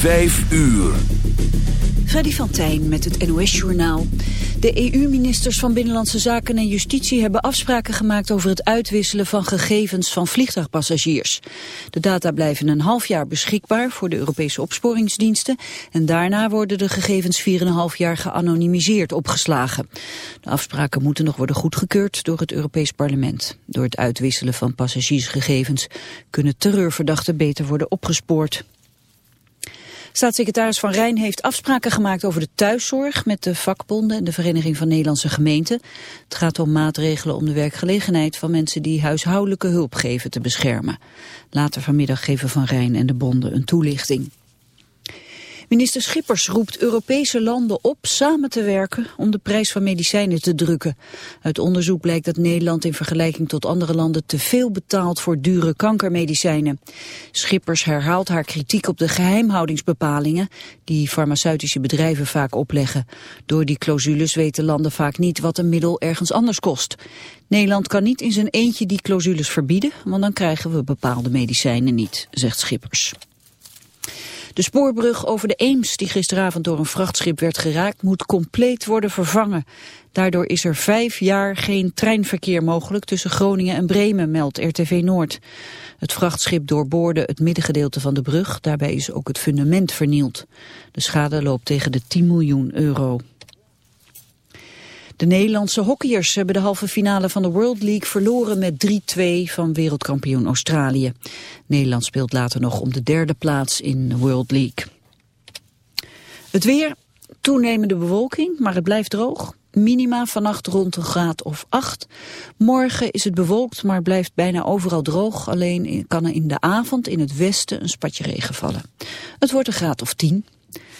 Vijf uur. Freddy van Tijn met het NOS-journaal. De EU-ministers van Binnenlandse Zaken en Justitie hebben afspraken gemaakt over het uitwisselen van gegevens van vliegtuigpassagiers. De data blijven een half jaar beschikbaar voor de Europese opsporingsdiensten en daarna worden de gegevens 4,5 jaar geanonimiseerd opgeslagen. De afspraken moeten nog worden goedgekeurd door het Europees Parlement. Door het uitwisselen van passagiersgegevens kunnen terreurverdachten beter worden opgespoord. Staatssecretaris Van Rijn heeft afspraken gemaakt over de thuiszorg met de vakbonden en de Vereniging van Nederlandse Gemeenten. Het gaat om maatregelen om de werkgelegenheid van mensen die huishoudelijke hulp geven te beschermen. Later vanmiddag geven Van Rijn en de bonden een toelichting. Minister Schippers roept Europese landen op samen te werken om de prijs van medicijnen te drukken. Uit onderzoek blijkt dat Nederland in vergelijking tot andere landen te veel betaalt voor dure kankermedicijnen. Schippers herhaalt haar kritiek op de geheimhoudingsbepalingen die farmaceutische bedrijven vaak opleggen. Door die clausules weten landen vaak niet wat een middel ergens anders kost. Nederland kan niet in zijn eentje die clausules verbieden, want dan krijgen we bepaalde medicijnen niet, zegt Schippers. De spoorbrug over de Eems, die gisteravond door een vrachtschip werd geraakt, moet compleet worden vervangen. Daardoor is er vijf jaar geen treinverkeer mogelijk tussen Groningen en Bremen, meldt RTV Noord. Het vrachtschip doorboorde het middengedeelte van de brug, daarbij is ook het fundament vernield. De schade loopt tegen de 10 miljoen euro. De Nederlandse hockeyers hebben de halve finale van de World League verloren met 3-2 van wereldkampioen Australië. Nederland speelt later nog om de derde plaats in de World League. Het weer, toenemende bewolking, maar het blijft droog. Minima vannacht rond een graad of 8. Morgen is het bewolkt, maar blijft bijna overal droog. Alleen kan er in de avond in het westen een spatje regen vallen. Het wordt een graad of 10.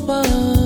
吧。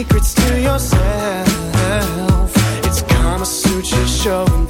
secrets to yourself. It's karma, Kama Sutra showing